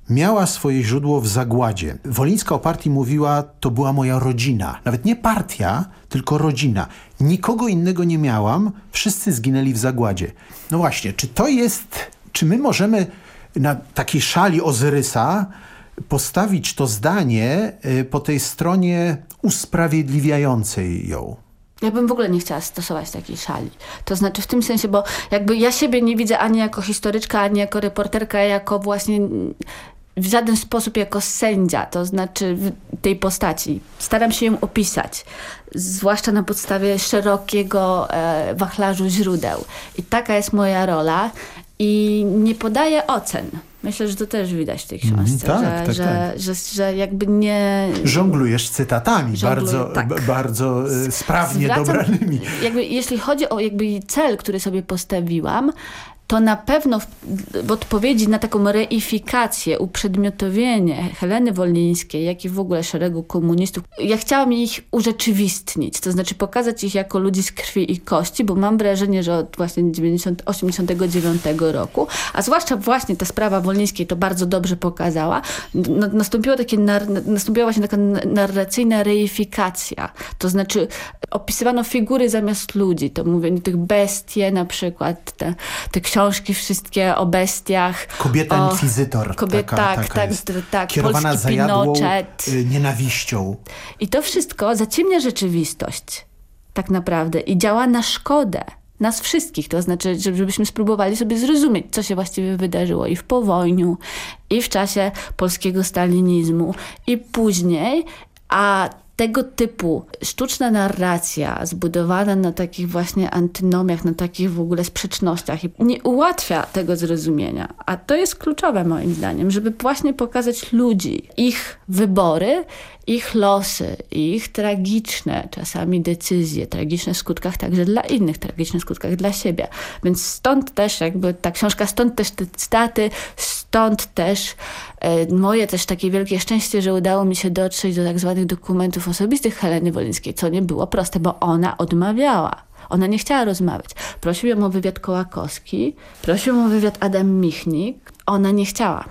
miała swoje źródło w zagładzie. Wolińska o partii mówiła, to była moja rodzina. Nawet nie partia, tylko rodzina. Nikogo innego nie miałam, wszyscy zginęli w zagładzie. No właśnie, czy to jest, czy my możemy na takiej szali Ozyrysa postawić to zdanie y, po tej stronie usprawiedliwiającej ją? Ja bym w ogóle nie chciała stosować takiej szali. To znaczy w tym sensie, bo jakby ja siebie nie widzę ani jako historyczka, ani jako reporterka, jako właśnie w żaden sposób jako sędzia, to znaczy w tej postaci. Staram się ją opisać, zwłaszcza na podstawie szerokiego e, wachlarzu źródeł. I taka jest moja rola i nie podaję ocen. Myślę, że to też widać w tej książce, tak, że, tak, że, tak. Że, że jakby nie... Żonglujesz cytatami, Żongluję, bardzo, tak. bardzo y, sprawnie Zwracam- dobranymi. Jakby, jeśli chodzi o jakby cel, który sobie postawiłam, to na pewno w, w odpowiedzi na taką reifikację, uprzedmiotowienie Heleny Wolińskiej, jak i w ogóle szeregu komunistów, ja chciałam ich urzeczywistnić, to znaczy pokazać ich jako ludzi z krwi i kości, bo mam wrażenie, że od właśnie 90, 89 roku, a zwłaszcza właśnie ta sprawa Wolińskiej to bardzo dobrze pokazała, n- nastąpiło takie nastąpiła właśnie taka narracyjna reifikacja, to znaczy opisywano figury zamiast ludzi, to mówię tych bestie na przykład, te, te książki wszystkie o bestiach. Kobieta o. Kobiet, taka, tak, taka tak, jest. tak. Kierowana Polski zajadłą Pinochet. y, nienawiścią. I to wszystko zaciemnia rzeczywistość tak naprawdę i działa na szkodę nas wszystkich. To znaczy, żebyśmy spróbowali sobie zrozumieć, co się właściwie wydarzyło i w powojniu, i w czasie polskiego stalinizmu, i później, a tego typu sztuczna narracja zbudowana na takich właśnie antynomiach, na takich w ogóle sprzecznościach nie ułatwia tego zrozumienia. A to jest kluczowe moim zdaniem, żeby właśnie pokazać ludzi, ich wybory, ich losy, ich tragiczne czasami decyzje, tragiczne w skutkach także dla innych, tragiczne w skutkach dla siebie. Więc stąd też jakby ta książka, stąd też te cytaty, stąd też moje też takie wielkie szczęście, że udało mi się dotrzeć do tak zwanych dokumentów osobistych Heleny Wolińskiej, co nie było proste, bo ona odmawiała. Ona nie chciała rozmawiać. Prosił ją o wywiad Kołakowski, prosił ją o wywiad Adam Michnik. Ona nie chciała.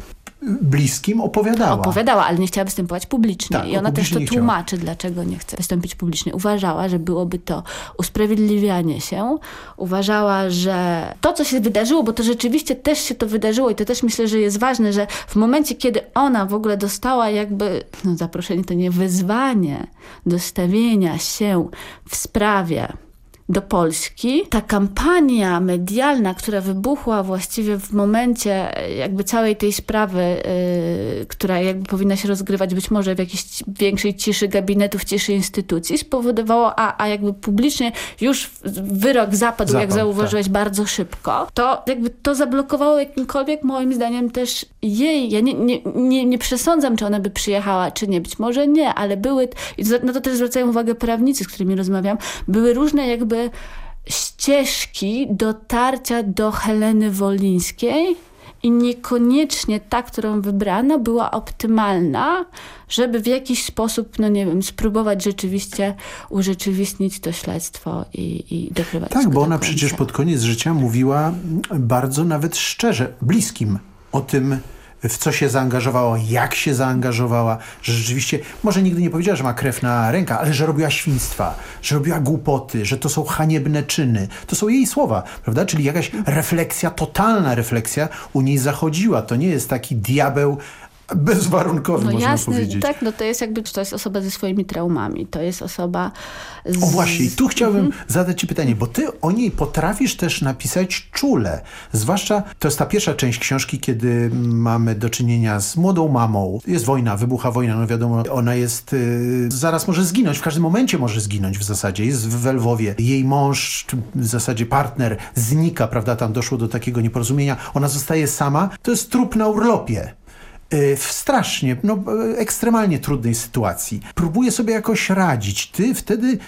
Bliskim opowiadała. Opowiadała, ale nie chciała występować publicznie. Tak, I ona też to tłumaczy, dlaczego nie chce wystąpić publicznie. Uważała, że byłoby to usprawiedliwianie się. Uważała, że to, co się wydarzyło, bo to rzeczywiście też się to wydarzyło i to też myślę, że jest ważne, że w momencie, kiedy ona w ogóle dostała jakby, no zaproszenie to nie wyzwanie do stawienia się w sprawie do Polski. Ta kampania medialna, która wybuchła właściwie w momencie e, jakby całej tej sprawy, yy, która jakby powinna się rozgrywać być może w jakiejś większej ciszy gabinetów, ciszy instytucji, spowodowała, a, a jakby publicznie już wyrok zapadł, jak Zapadł, zauważyłeś, bardzo szybko, to jakby to zablokowało jakimkolwiek moim zdaniem też jej, ja nie, nie, nie, nie przesądzam, czy ona by przyjechała, czy nie, być może nie, ale były, i na to też zwracają uwagę prawnicy, z którymi rozmawiam, były różne jakby ścieżki dotarcia do Heleny Wolińskiej i niekoniecznie ta, którą wybrano, była optymalna, żeby w jakiś sposób, no nie wiem, spróbować rzeczywiście urzeczywistnić to śledztwo i, i doprowadzić Tak, bo ona przecież pod koniec życia mówiła bardzo nawet szczerze, bliskim o tym, w co się zaangażowała, jak się zaangażowała, że rzeczywiście, może nigdy nie powiedziała, że ma krew na rękach, ale że robiła świństwa, że robiła głupoty, że to są haniebne czyny. To są jej słowa, prawda? Czyli jakaś refleksja, totalna refleksja u niej zachodziła. To nie jest taki diabeł bezwarunkowy, No można jasne, powiedzieć. tak, no to jest jakby, to jest osoba ze swoimi traumami, to jest osoba z... O właśnie, i tu chciałbym Mhm. zadać ci pytanie, bo ty o niej potrafisz też napisać czule. Zwłaszcza to jest ta pierwsza część książki, kiedy mamy do czynienia z młodą mamą. Jest wojna, wybucha wojna, no wiadomo, ona jest, y, zaraz może zginąć, w każdym momencie może zginąć w zasadzie. Jest w Lwowie. Jej mąż, w zasadzie partner znika, prawda, tam doszło do takiego nieporozumienia. Ona zostaje sama. To jest trup na urlopie w strasznie, no, y, ekstremalnie trudnej sytuacji. Próbuje sobie jakoś radzić. Ty wtedy y, y,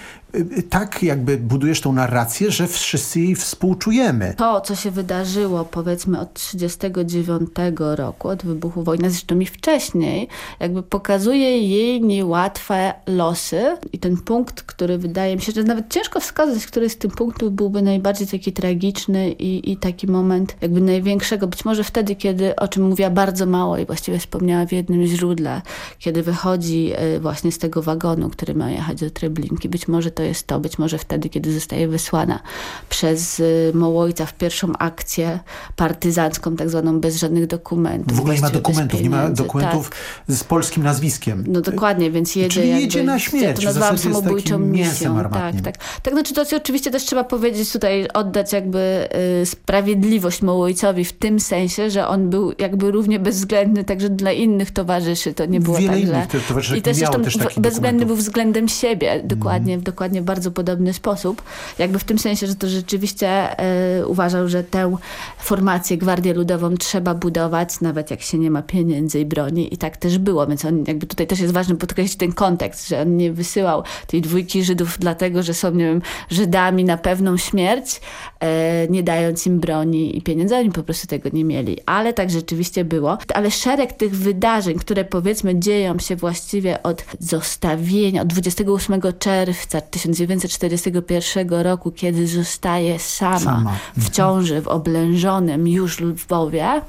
tak jakby budujesz tą narrację, że wszyscy jej współczujemy. To, co się wydarzyło powiedzmy od 39 roku, od wybuchu wojny, zresztą i wcześniej, jakby pokazuje jej niełatwe losy i ten punkt, który wydaje mi się, że nawet ciężko wskazać, który z tych punktów byłby najbardziej taki tragiczny i, i taki moment jakby największego, być może wtedy, kiedy, o czym mówiła bardzo mało i właściwie wspomniała w jednym źródle, kiedy wychodzi y, właśnie z tego wagonu, który ma jechać do Treblinki. Być może to jest to, być może wtedy, kiedy zostaje wysłana przez y, Mołojca w pierwszą akcję partyzancką, tak zwaną bez żadnych dokumentów. W ogóle nie ma dokumentów, nie ma dokumentów Tak. z polskim nazwiskiem. No dokładnie, więc jedzie Czyli jakby, jedzie na śmierć, To w nazwałam samobójczą misją. Tak, armatnim. tak. Tak, znaczy to oczywiście też trzeba powiedzieć tutaj, oddać jakby y, sprawiedliwość Mołojcowi w tym sensie, że on był jakby równie bezwzględny także dla innych towarzyszy. To nie było Wiele tak, innych że... to- towarzyszek I też zresztą też bezwzględny dokumentów. był względem siebie, dokładnie, dokładnie dokładnie w bardzo podobny sposób. Jakby w tym sensie, że to rzeczywiście e, uważał, że tę formację Gwardię Ludową trzeba budować, nawet jak się nie ma pieniędzy i broni. I tak też było, więc on jakby tutaj też jest ważne podkreślić ten kontekst, że on nie wysyłał tej dwójki Żydów dlatego, że są, nie wiem, Żydami na pewną śmierć, e, nie dając im broni i pieniędzy. Oni po prostu tego nie mieli. Ale tak rzeczywiście było. Ale szereg tych wydarzeń, które powiedzmy dzieją się właściwie od zostawienia, od 28 czerwca 1941 roku, kiedy zostaje sama, Sama. w ciąży w oblężonym już Lwowie.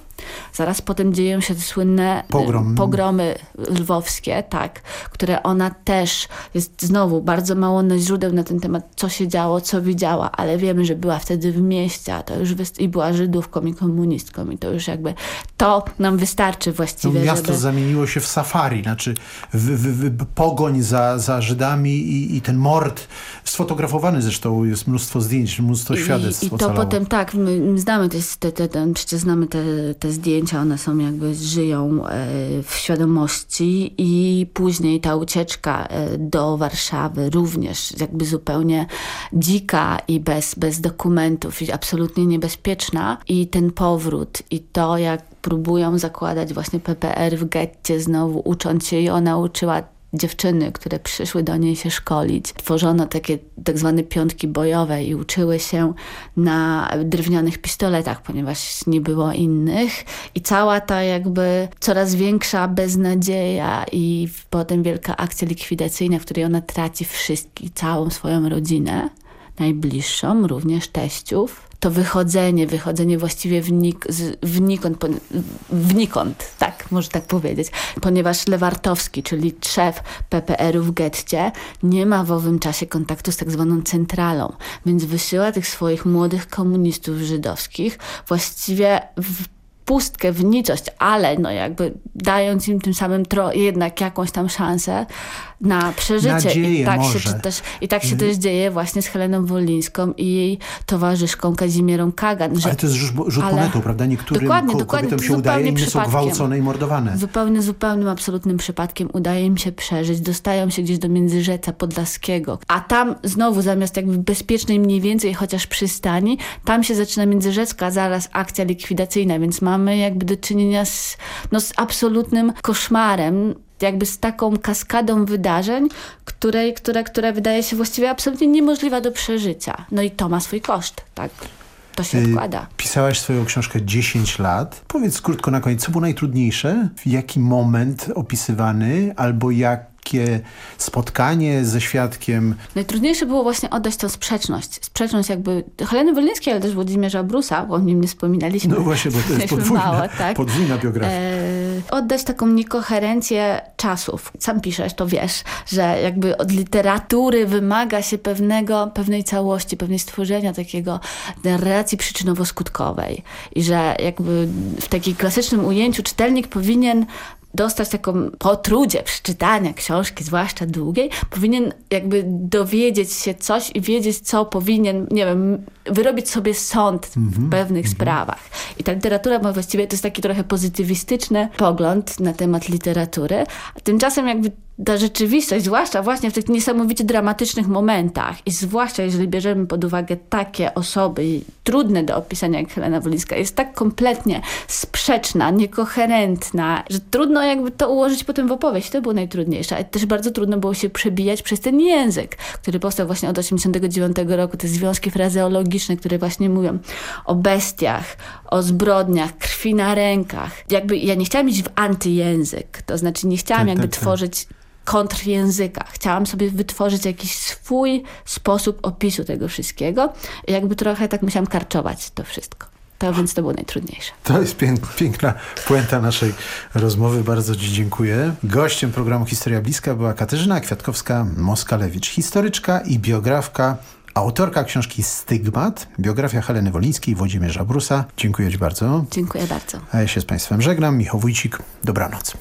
Zaraz potem dzieją się te słynne y, Pogrom. pogromy lwowskie, tak, które ona też, jest znowu bardzo mało źródeł na ten temat, co się działo, co widziała, ale wiemy, że była wtedy w mieście, a to już i była Żydówką i komunistką i to już jakby, to nam wystarczy To właściwie, miasto żeby... zamieniło się w safari, znaczy w, w, w, pogoń za, za Żydami i, i ten mord, sfotografowany zresztą, jest mnóstwo zdjęć, mnóstwo świadectw I, i to ocalało. potem tak, my, my znamy te, te, te, te, przecież znamy te, te zdjęcia, one są jakby, żyją e, w świadomości i później ta ucieczka e, do Warszawy również jakby zupełnie dzika i bez, bez dokumentów i absolutnie niebezpieczna. I ten powrót i to jak próbują zakładać właśnie PPR w getcie znowu ucząc się i ona uczyła dziewczyny, które przyszły do niej się szkolić. Tworzono takie tak zwane piątki bojowe i uczyły się na drewnianych pistoletach, ponieważ nie było innych. I cała ta jakby coraz większa beznadzieja i potem wielka akcja likwidacyjna, w której ona traci wszystkich, całą swoją rodzinę, najbliższą, również teściów. To wychodzenie, wychodzenie właściwie wnik, z, wnikąd, pon- wnikąd, tak, może tak powiedzieć, ponieważ Lewartowski, czyli szef PPR-u w getcie, nie ma w owym czasie kontaktu z tak zwaną centralą, więc wysyła tych swoich młodych komunistów żydowskich właściwie w pustkę, w nicość, ale no jakby dając im tym samym jednak jakąś tam szansę na przeżycie. Nadzieję I tak, może. się, też, I tak się Mhm. też dzieje właśnie z Heleną Wolińską i jej towarzyszką Kazimierą Kagan. Że, Ale to jest rzut, rzut ale- monetą, prawda? Niektórym Dokładnie, ko- dokładnie, kobietom się udaje, inne są gwałcone i mordowane. Zupełnie, zupełnym, absolutnym przypadkiem udaje im się przeżyć, dostają się gdzieś do Międzyrzeca Podlaskiego, a tam znowu zamiast jakby bezpiecznej mniej więcej chociaż przystani, tam się zaczyna Międzyrzecka, zaraz akcja likwidacyjna, więc mamy jakby do czynienia z, no, z absolutnym koszmarem, jakby z taką kaskadą wydarzeń, której, która, która wydaje się właściwie absolutnie niemożliwa do przeżycia. No i to ma swój koszt, tak? To się odkłada. Pisałaś swoją książkę 10 lat. Powiedz krótko na koniec, co było najtrudniejsze? Jaki moment opisywany? Albo jakie spotkanie ze świadkiem? Najtrudniejsze było właśnie oddać tą sprzeczność. Sprzeczność jakby Heleny Wolińskiej, ale też Włodzimierza Brusa, bo o nim nie wspominaliśmy. No właśnie, bo to jest podwójna, mało, tak? podwójna biografia. E, oddać taką niekoherencję czasów. Sam piszesz, to wiesz, że jakby od literatury wymaga się pewnego, pewnej całości, pewnej stworzenia takiego narracji przyczynowo-skutkowej. I że jakby w takim klasycznym ujęciu czytelnik powinien dostać taką po trudzie przeczytania książki, zwłaszcza długiej, powinien jakby dowiedzieć się coś i wiedzieć, co powinien, nie wiem, wyrobić sobie sąd w pewnych sprawach. I ta literatura ma właściwie, to jest taki trochę pozytywistyczny pogląd na temat literatury, a tymczasem jakby ta rzeczywistość, zwłaszcza właśnie w tych niesamowicie dramatycznych momentach i zwłaszcza jeżeli bierzemy pod uwagę takie osoby trudne do opisania jak Helena Wolińska, jest tak kompletnie sprzeczna, niekoherentna, że trudno jakby to ułożyć potem w opowieść. To było najtrudniejsze, ale też bardzo trudno było się przebijać przez ten język, który powstał właśnie od 89 roku, te związki frazeologiczne, które właśnie mówią o bestiach, o zbrodniach, krwi na rękach. Jakby ja nie chciałam iść w antyjęzyk, to znaczy nie chciałam Tak, jakby tak, tak. Kontrjęzyka. Chciałam sobie wytworzyć jakiś swój sposób opisu tego wszystkiego i jakby trochę tak musiałam karczować to wszystko. To więc to było najtrudniejsze. To jest pięk, piękna puenta naszej rozmowy. Bardzo Ci dziękuję. Gościem programu Historia Bliska była Katarzyna Kwiatkowska-Moskalewicz, historyczka i biografka, autorka książki Stygmat, biografia Heleny Wolińskiej i Włodzimierza Brusa. Dziękuję Ci bardzo. Dziękuję bardzo. A ja się z Państwem żegnam. Michał Wójcik. Dobranoc.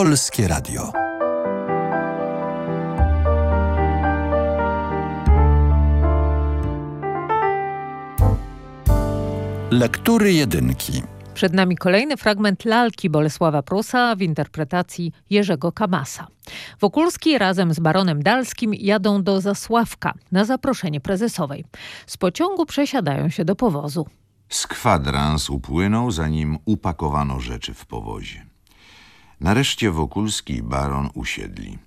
Polskie Radio. Lektury jedynki. Przed nami kolejny fragment lalki Bolesława Prusa w interpretacji Jerzego Kamasa. Wokulski razem z baronem Dalskim jadą do Zasławka na zaproszenie prezesowej. Z pociągu przesiadają się do powozu. Z kwadrans upłynął, zanim upakowano rzeczy w powozie. Nareszcie Wokulski i baron usiedli.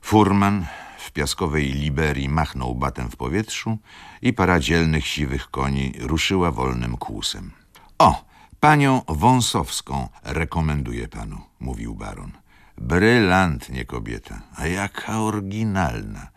Furman w piaskowej Liberii machnął batem w powietrzu i para dzielnych siwych koni ruszyła wolnym kłusem. O, panią Wąsowską rekomenduję panu, mówił baron. Brylantnie kobieta, a jaka oryginalna.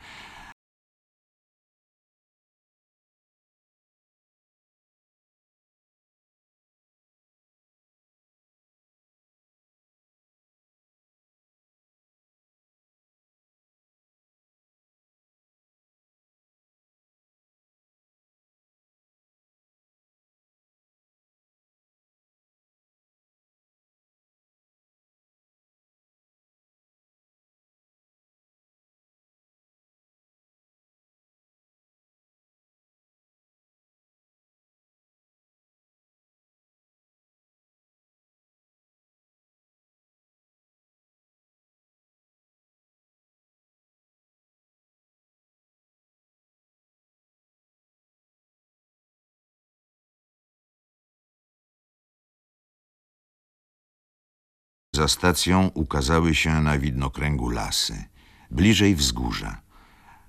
Za stacją ukazały się na widnokręgu lasy, bliżej wzgórza.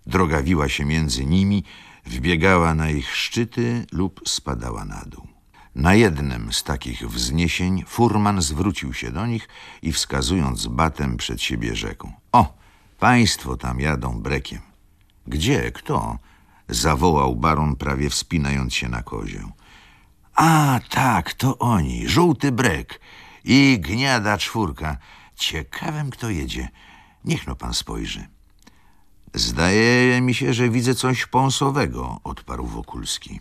Droga wiła się między nimi, wbiegała na ich szczyty lub spadała na dół. Na jednym z takich wzniesień furman zwrócił się do nich i wskazując batem przed siebie rzekł. O, państwo tam jadą brekiem. Gdzie? Kto? Zawołał baron prawie wspinając się na kozioł. A, tak, to oni, żółty brek i gniada czwórka. Ciekawym, kto jedzie. Niech no pan spojrzy. Zdaje mi się, że widzę coś pąsowego, odparł Wokulski.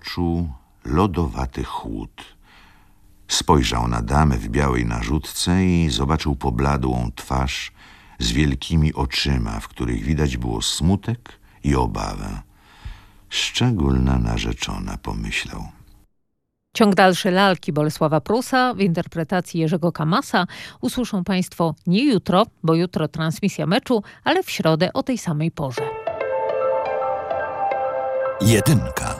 Poczuł lodowaty chłód. Spojrzał na damę w białej narzutce i zobaczył pobladłą twarz z wielkimi oczyma, w których widać było smutek i obawę. Szczególna narzeczona, pomyślał. Ciąg dalszy lalki Bolesława Prusa w interpretacji Jerzego Kamasa usłyszą Państwo nie jutro, bo jutro transmisja meczu, ale w środę o tej samej porze. Jedynka.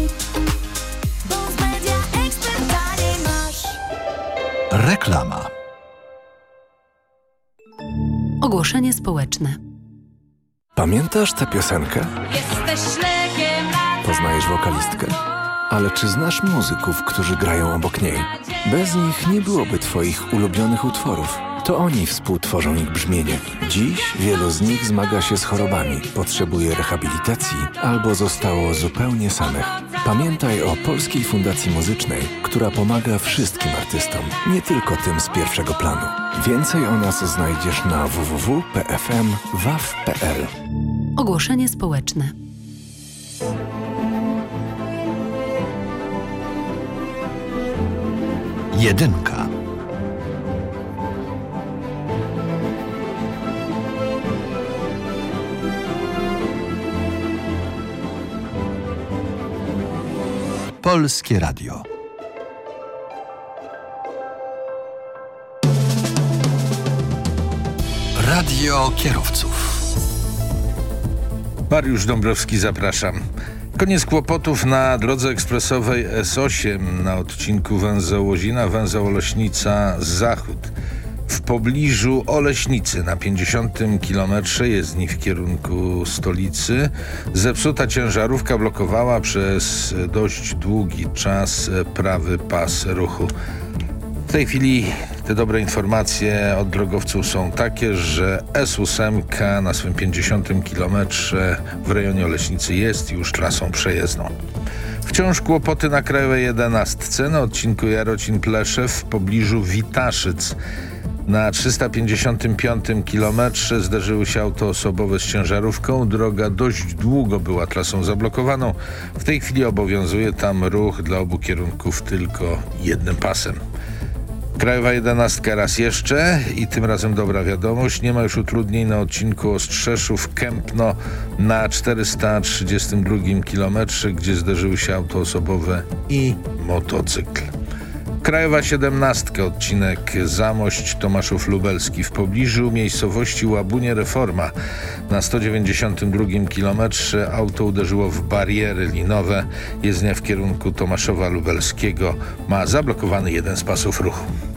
Reklama. Ogłoszenie społeczne. Pamiętasz tę piosenkę? Jesteś lekiem Poznajesz wokalistkę? Ale czy znasz muzyków, którzy grają obok niej? Bez nich nie byłoby twoich ulubionych utworów. To oni współtworzą ich brzmienie. Dziś wielu z nich zmaga się z chorobami, potrzebuje rehabilitacji albo zostało zupełnie samych. Pamiętaj o Polskiej Fundacji Muzycznej, która pomaga wszystkim artystom, nie tylko tym z pierwszego planu. Więcej o nas znajdziesz na www.pfm.waw.pl. Ogłoszenie społeczne. Jedynka. Polskie Radio. Radio kierowców. Mariusz Dąbrowski, zapraszam. Koniec kłopotów na drodze ekspresowej S8 na odcinku węzeł Łozina, węzeł Oleśnica Zachód. W pobliżu Oleśnicy na 50 kilometrze jezdni w kierunku stolicy zepsuta ciężarówka blokowała przez dość długi czas prawy pas ruchu. W tej chwili te dobre informacje od drogowców są takie, że S8 na swym 50 kilometrze w rejonie Oleśnicy jest już trasą przejezdną. Wciąż kłopoty na Krajowej 11 na odcinku Jarocin-Pleszew w pobliżu Witaszyc. Na 355 kilometrze zderzyły się auto osobowe z ciężarówką. Droga dość długo była trasą zablokowaną. W tej chwili obowiązuje tam ruch dla obu kierunków tylko jednym pasem. Krajowa 11 raz jeszcze i tym razem dobra wiadomość. Nie ma już utrudnień na odcinku Ostrzeszów-Kępno na 432 kilometrze, gdzie zderzyły się auto osobowe i motocykl. Krajowa 17, odcinek Zamość Tomaszów Lubelski w pobliżu miejscowości Łabunie Reforma. Na 192 kilometrze auto uderzyło w bariery linowe. Jezdnia w kierunku Tomaszowa Lubelskiego ma zablokowany jeden z pasów ruchu.